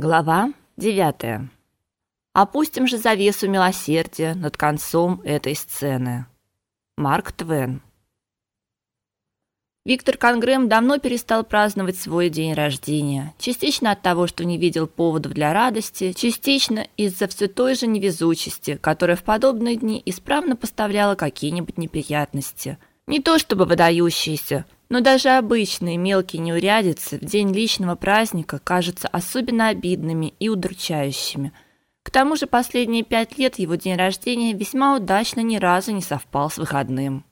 Глава 9. Опустим же завесу милосердия над концом этой сцены. Марк Твен. Виктор Конгрэм давно перестал праздновать свой день рождения, частично от того, что не видел поводов для радости, частично из-за все той же невезучести, которая в подобные дни исправно поставляла какие-нибудь неприятности. Не то чтобы выдающиеся, но даже обычные мелкие неурядицы в день личного праздника кажутся особенно обидными и удручающими. К тому же последние пять лет его день рождения весьма удачно ни разу не совпал с выходным.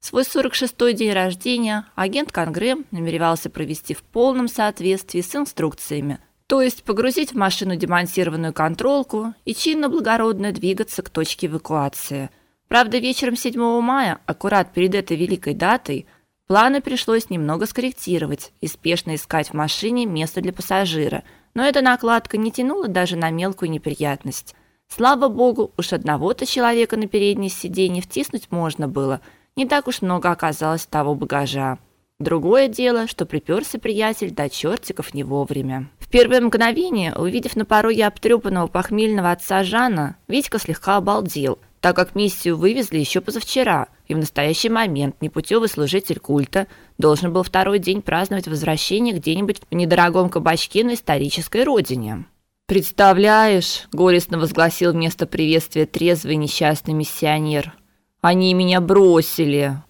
Свой 46-й день рождения агент Конгрэм намеревался провести в полном соответствии с инструкциями, то есть погрузить в машину демонтированную контролку и чинно-благородно двигаться к точке эвакуации. Правда, вечером 7 мая, аккурат перед этой великой датой, Планы пришлось немного скорректировать и спешно искать в машине место для пассажира, но эта накладка не тянула даже на мелкую неприятность. Слава богу, уж одного-то человека на переднее сиденье втиснуть можно было. Не так уж много оказалось того багажа. Другое дело, что приперся приятель до чертиков не вовремя. В первое мгновение, увидев на пороге обтрепанного похмельного отца Жана, Витька слегка обалдел – так как миссию вывезли еще позавчера, и в настоящий момент непутевый служитель культа должен был второй день праздновать возвращение где-нибудь в недорогом кабачке на исторической родине. «Представляешь», — горестно возгласил вместо приветствия трезвый несчастный миссионер, «они меня бросили».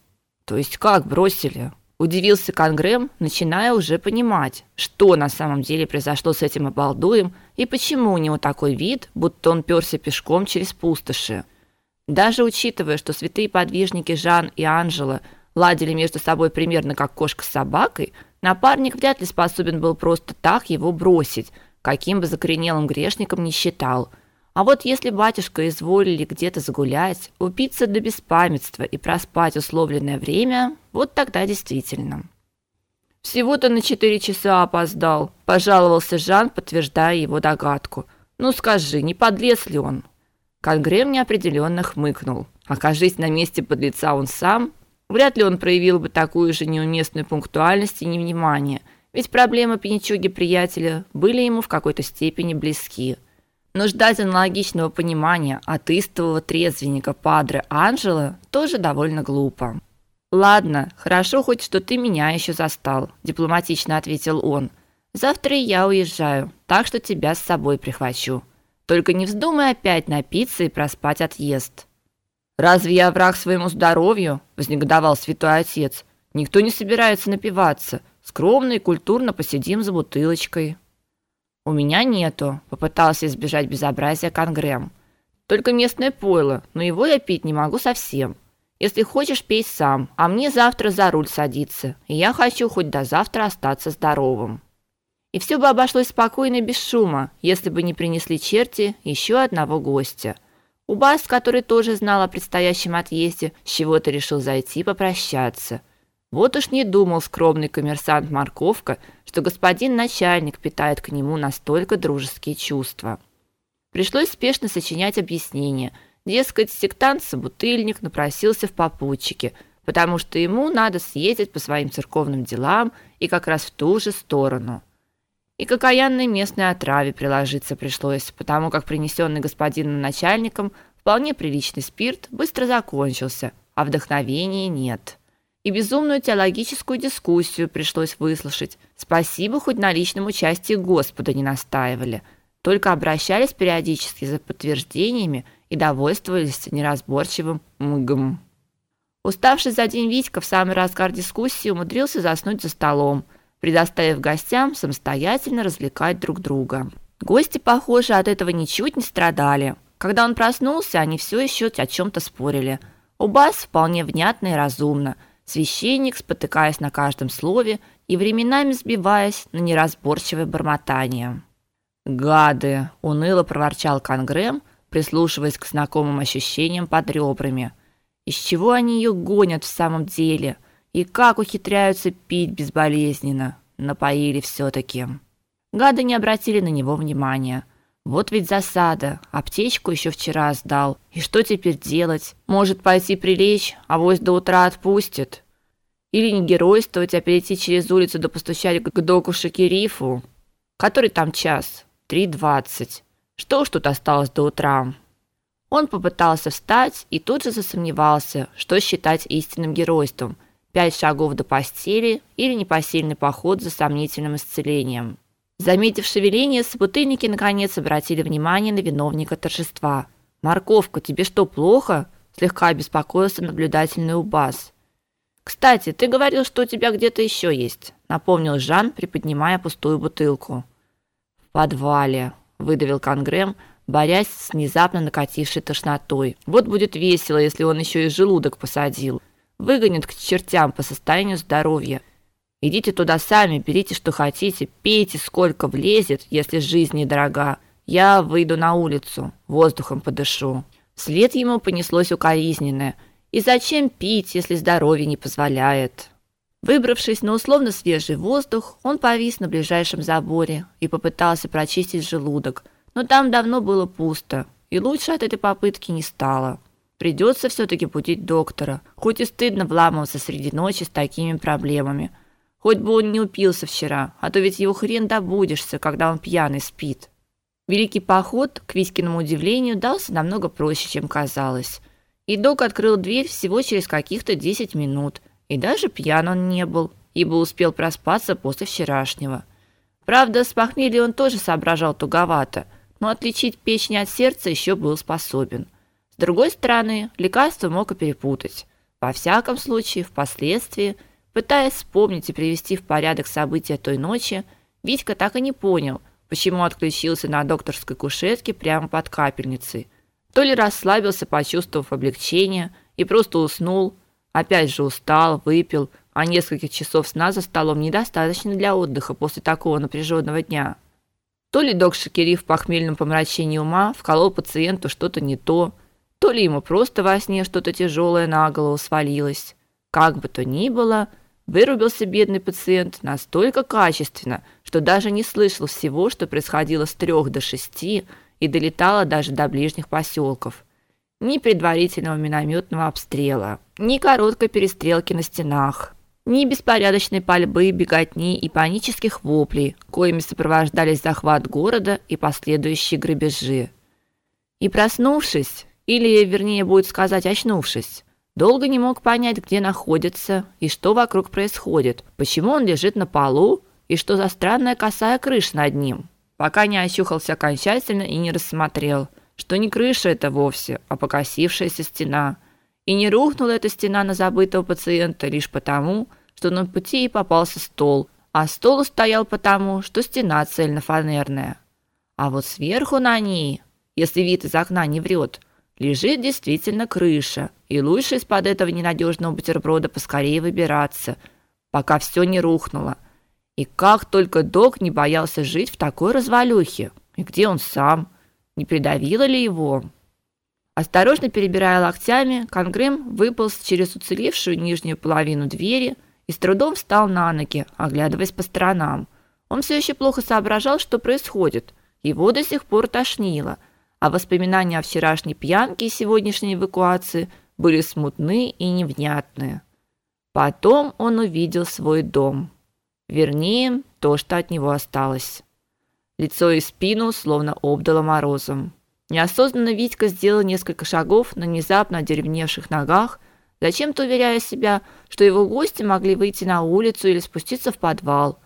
«То есть как бросили?» Удивился Конгрэм, начиная уже понимать, что на самом деле произошло с этим обалдуем и почему у него такой вид, будто он перся пешком через пустоши. Даже учитывая, что святые подвижники Жан и Анжела ладили между собой примерно как кошка с собакой, напарник вряд ли способен был просто так его бросить, каким бы закоренелым грешником ни считал. А вот если батюшка изволили где-то загулять, упиться до беспамятства и проспать условленное время, вот тогда действительно. Всего-то на четыре часа опоздал, пожаловался Жан, подтверждая его догадку. Ну скажи, не подлез ли он? Конгрэм неопределенно хмыкнул. Окажись на месте подлеца он сам, вряд ли он проявил бы такую же неуместную пунктуальность и невнимание, ведь проблемы пьянчуги-приятеля были ему в какой-то степени близки. Но ждать аналогичного понимания от истового трезвенника Падре Анжела тоже довольно глупо. «Ладно, хорошо хоть, что ты меня еще застал», – дипломатично ответил он. «Завтра я уезжаю, так что тебя с собой прихвачу». Только не вздумай опять напиться и проспать отъезд. Разве я враг своему здоровью? вознегодовал святой отец. Никто не собирается напиваться. Скромно и культурно посидим за бутылочкой. У меня нету, попытался избежать безобразия Конгрэм. Только местное пойло, но его я пить не могу совсем. Если хочешь, пей сам, а мне завтра за руль садиться. И я хочу хоть до завтра остаться здоровым. И все бы обошлось спокойно без шума, если бы не принесли черти еще одного гостя. Убас, который тоже знал о предстоящем отъезде, с чего-то решил зайти попрощаться. Вот уж не думал скромный коммерсант Марковка, что господин начальник питает к нему настолько дружеские чувства. Пришлось спешно сочинять объяснение. Дескать, сектант-собутыльник напросился в попутчики, потому что ему надо съездить по своим церковным делам и как раз в ту же сторону – и к окаянной местной отраве приложиться пришлось, потому как принесенный господином начальником вполне приличный спирт быстро закончился, а вдохновения нет. И безумную теологическую дискуссию пришлось выслушать. Спасибо, хоть на личном участии Господа не настаивали, только обращались периодически за подтверждениями и довольствовались неразборчивым мгм. Уставший за день Витька в самый разгар дискуссии умудрился заснуть за столом – предоставив гостям самостоятельно развлекать друг друга. Гости, похоже, от этого ничуть не страдали. Когда он проснулся, они все еще о чем то спорили. Убас вполне внятно и разумно. Священник, спотыкаясь на каждом слове и временами сбиваясь на неразборчивое бормотание. «Гады!» – уныло проворчал Конгрэм, прислушиваясь к знакомым ощущениям под ребрами. «Из чего они ее гонят в самом деле?» И как ухитряются пить безболезненно. Напоили все таки Гады не обратили на него внимания. Вот ведь засада. Аптечку еще вчера сдал. И что теперь делать? Может пойти прилечь, а вось до утра отпустит. Или не геройствовать, а перейти через улицу да постучать к доку Шакирифу. Который там час? 3.20. Что ж тут осталось до утра? Он попытался встать и тут же засомневался, что считать истинным геройством: пять шагов до постели или непосильный поход за сомнительным исцелением. Заметив шевеление, собутыльники наконец обратили внимание на виновника торжества. "Морковка, тебе что, плохо?" слегка обеспокоился наблюдательный Убас. "Кстати, ты говорил, что у тебя где-то еще есть", напомнил Жан, приподнимая пустую бутылку. "В подвале", выдавил Конгрэм, борясь с внезапно накатившей тошнотой. Вот будет весело, если он еще и желудок посадил. Выгонят к чертям по состоянию здоровья. Идите туда сами, берите что хотите, пейте сколько влезет, если жизнь недорога. Я выйду на улицу, воздухом подышу. Вслед ему понеслось укоризненное: "И зачем пить, если здоровье не позволяет?" Выбравшись на условно свежий воздух, он повис на ближайшем заборе и попытался прочистить желудок, но там давно было пусто, и лучше от этой попытки не стало. Придется все таки будить доктора, хоть и стыдно вламываться среди ночи с такими проблемами. Хоть бы он не упился вчера, а то ведь его хрен добудешься, когда он пьяный спит. Великий поход, к Витькиному удивлению, дался намного проще, чем казалось. И док открыл дверь всего через каких-то 10 минут, и даже пьян он не был, ибо успел проспаться после вчерашнего. Правда, с похмелья он тоже соображал туговато, но отличить печень от сердца еще был способен. Другой стороны, лекарство мог и перепутать. Во всяком случае, впоследствии – Пытаясь вспомнить и привести в порядок события той ночи, Витька так и не понял, почему отключился на докторской кушетке прямо под капельницей. То ли расслабился, почувствовав облегчение, и просто уснул, опять же устал, выпил, а нескольких часов сна за столом недостаточно для отдыха после такого напряженного дня. То ли доктор Шакири в похмельном помрачении ума вколол пациенту что-то не то, то ли ему просто во сне что-то тяжелое на голову свалилось. Как бы то ни было, Вырубился бедный пациент настолько качественно, что даже не слышал всего, что происходило с трех до шести и долетало даже до ближних поселков. Ни предварительного минометного обстрела, ни короткой перестрелки на стенах, ни беспорядочной пальбы, беготни и панических воплей, коими сопровождались захват города и последующие грабежи. И проснувшись, или, вернее, будет сказать, очнувшись, Долго не мог понять, где находится и что вокруг происходит, почему он лежит на полу и что за странная косая крыша над ним. Пока не ощухался окончательно и не рассмотрел, что не крыша это вовсе, а покосившаяся стена. И не рухнула эта стена на забытого пациента лишь потому, что на пути и попался стол, а стол стоял потому, что стена цельнофанерная. А вот сверху на ней, если вид из окна не врет, лежит действительно крыша, и лучше из-под этого ненадежного бутерброда поскорее выбираться, пока все не рухнуло. И как только док не боялся жить в такой развалюхе. И где он сам? Не придавило ли его? Осторожно перебирая локтями, Конгрэм выполз через уцелевшую нижнюю половину двери и с трудом встал на ноги, оглядываясь по сторонам. Он все еще плохо соображал, что происходит. Его до сих пор тошнило – а воспоминания о вчерашней пьянке и сегодняшней эвакуации были смутны и невнятны. Потом он увидел свой дом. Вернее, то, что от него осталось. Лицо и спину словно обдало морозом. Неосознанно Витька сделал несколько шагов на внезапно одеревневших ногах, зачем-то уверяя себя, что его гости могли выйти на улицу или спуститься в подвал.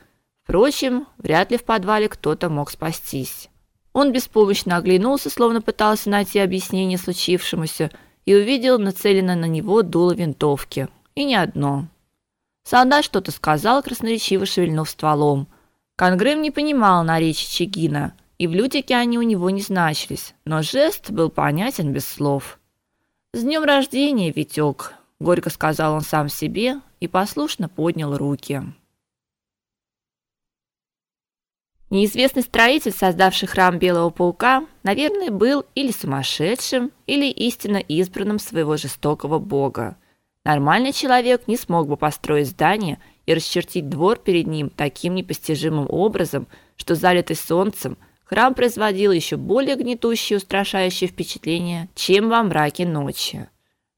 Впрочем, вряд ли в подвале кто-то мог спастись. Он беспомощно оглянулся, словно пытался найти объяснение случившемуся, и увидел нацеленное на него дуло винтовки. И не одно. Солдат что-то сказал, красноречиво шевельнув стволом. Конгрэм не понимал наречия Чигина, и в лютике они у него не значились, но жест был понятен без слов. «С днем рождения, Витек!» — горько сказал он сам себе и послушно поднял руки. Неизвестный строитель, создавший храм Белого паука, наверное, был или сумасшедшим, или истинно избранным своего жестокого бога. Нормальный человек не смог бы построить здание и расчертить двор перед ним таким непостижимым образом, что залитый солнцем, храм производил еще более гнетущее и устрашающее впечатление, чем во мраке ночи.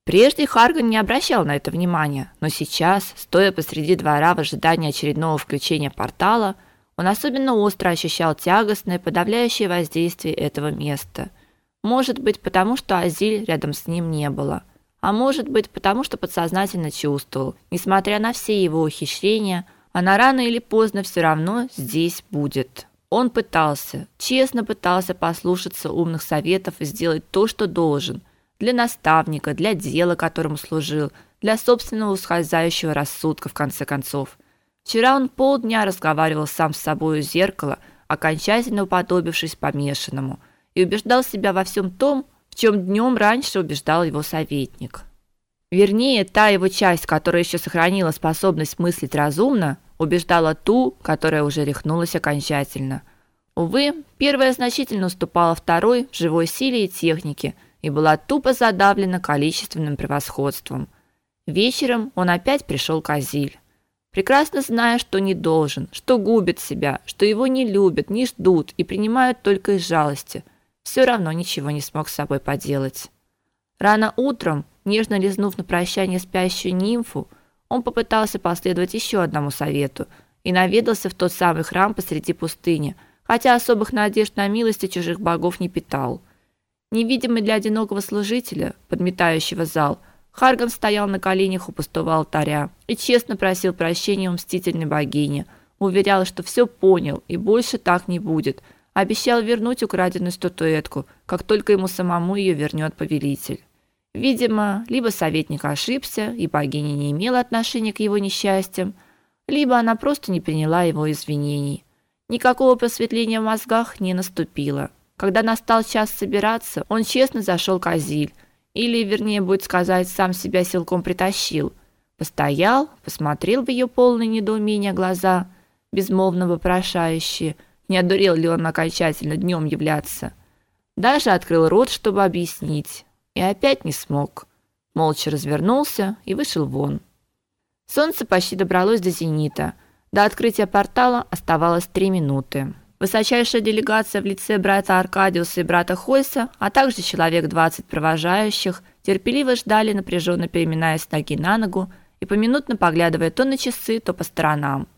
Прежде Харган не обращал на это внимания, но сейчас, стоя посреди двора в ожидании очередного включения портала, Он особенно остро ощущал тягостное, подавляющее воздействие этого места. Может быть, потому что Азиль рядом с ним не было, а может быть, потому что подсознательно чувствовал, несмотря на все его ухищрения, она рано или поздно все равно здесь будет. Он пытался, честно пытался послушаться умных советов и сделать то, что должен, для наставника, для дела, которому служил, для собственного ускользающего рассудка в конце концов. Вчера он полдня разговаривал сам с собой у зеркала, окончательно уподобившись помешанному, и убеждал себя во всем том, в чем днем раньше убеждал его советник. Вернее, та его часть, которая еще сохранила способность мыслить разумно, убеждала ту, которая уже рехнулась окончательно. Увы, первая значительно уступала второй в живой силе и технике и была тупо задавлена количественным превосходством. Вечером он опять пришел к Азиль прекрасно зная, что не должен, что губит себя, что его не любят, не ждут и принимают только из жалости, все равно ничего не смог с собой поделать. Рано утром, нежно лизнув на прощание спящую нимфу, он попытался последовать еще одному совету и наведался в тот самый храм посреди пустыни, хотя особых надежд на милость чужих богов не питал. Невидимый для одинокого служителя, подметающего зал, Харган стоял на коленях у пустого алтаря и честно просил прощения у мстительной богини, уверял, что все понял и больше так не будет, обещал вернуть украденную статуэтку, как только ему самому ее вернет повелитель. Видимо, либо советник ошибся, и богиня не имела отношения к его несчастьям, либо она просто не приняла его извинений. Никакого просветления в мозгах не наступило. Когда настал час собираться, он честно зашел к Азиль, или, вернее, будет сказать, сам себя силком притащил. Постоял, посмотрел в ее полные недоумения глаза, безмолвно вопрошающие, не одурел ли он окончательно днем являться. Даже открыл рот, чтобы объяснить, и опять не смог. Молча развернулся и вышел вон. Солнце почти добралось до зенита. До открытия портала оставалось три минуты. Высочайшая делегация в лице брата Аркадиуса и брата Хойса, а также человек 20 провожающих, терпеливо ждали, напряженно переминаясь ноги на ногу и поминутно поглядывая то на часы, то по сторонам.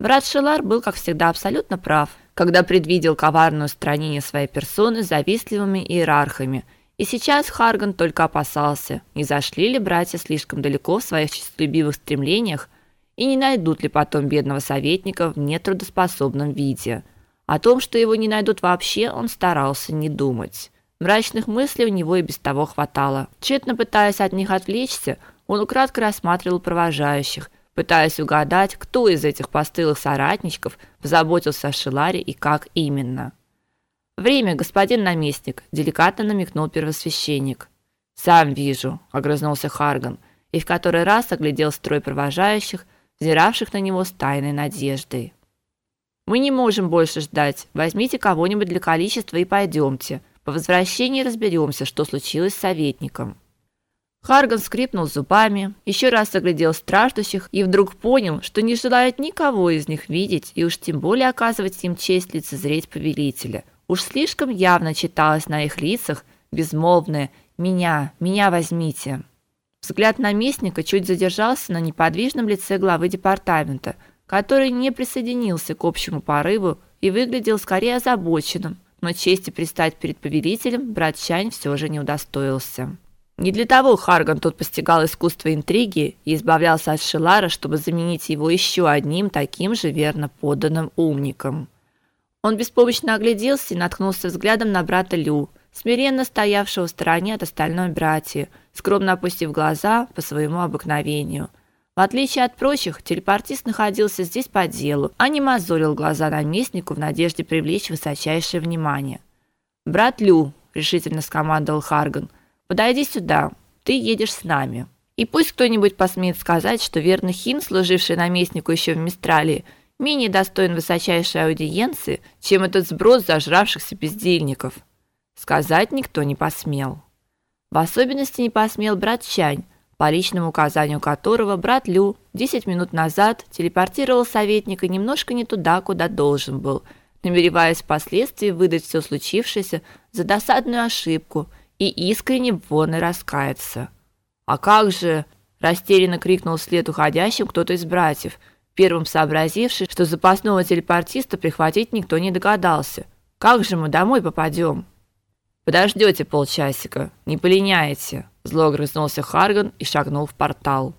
Брат Шелар был, как всегда, абсолютно прав, когда предвидел коварное устранение своей персоны завистливыми иерархами. И сейчас Харган только опасался, не зашли ли братья слишком далеко в своих честолюбивых стремлениях и не найдут ли потом бедного советника в нетрудоспособном виде – о том, что его не найдут вообще, он старался не думать. Мрачных мыслей у него и без того хватало. Тщетно пытаясь от них отвлечься, он украдкой рассматривал провожающих, пытаясь угадать, кто из этих постылых соратничков позаботился о Шиларе и как именно. «Время, господин наместник», – деликатно намекнул первосвященник. «Сам вижу», – огрызнулся Харган, и в который раз оглядел строй провожающих, взиравших на него с тайной надеждой. Мы не можем больше ждать. Возьмите кого-нибудь для количества и пойдемте. По возвращении разберемся, что случилось с советником. Харган скрипнул зубами, еще раз оглядел страждущих и вдруг понял, что не желает никого из них видеть и уж тем более оказывать им честь лицезреть повелителя. Уж слишком явно читалось на их лицах безмолвное «Меня, меня возьмите». Взгляд наместника чуть задержался на неподвижном лице главы департамента – который не присоединился к общему порыву и выглядел скорее озабоченным, но чести предстать перед повелителем брат Чань все же не удостоился. Не для того Харган тут постигал искусство интриги и избавлялся от Шелара, чтобы заменить его еще одним таким же верно подданным умником. Он беспомощно огляделся и наткнулся взглядом на брата Лю, смиренно стоявшего в стороне от остальной братьев, скромно опустив глаза по своему обыкновению – в отличие от прочих, телепортист находился здесь по делу, а не мозолил глаза наместнику в надежде привлечь высочайшее внимание. «Брат Лю», — решительно скомандовал Харган, — «подойди сюда, ты едешь с нами». И пусть кто-нибудь посмеет сказать, что верный Хин, служивший наместнику еще в Мистралии, менее достоин высочайшей аудиенции, чем этот сброс зажравшихся бездельников. Сказать никто не посмел. В особенности не посмел брат Чань, по личному указанию которого брат Лю 10 минут назад телепортировал советника немножко не туда, куда должен был, намереваясь впоследствии выдать все случившееся за досадную ошибку и искренне вон и раскаяться. «А как же?» – растерянно крикнул вслед уходящим кто-то из братьев. первым сообразивший, что запасного телепортиста прихватить никто не догадался. Как же мы домой попадем? Подождете полчасика, не полиняете, зло грызнулся Харган и шагнул в портал.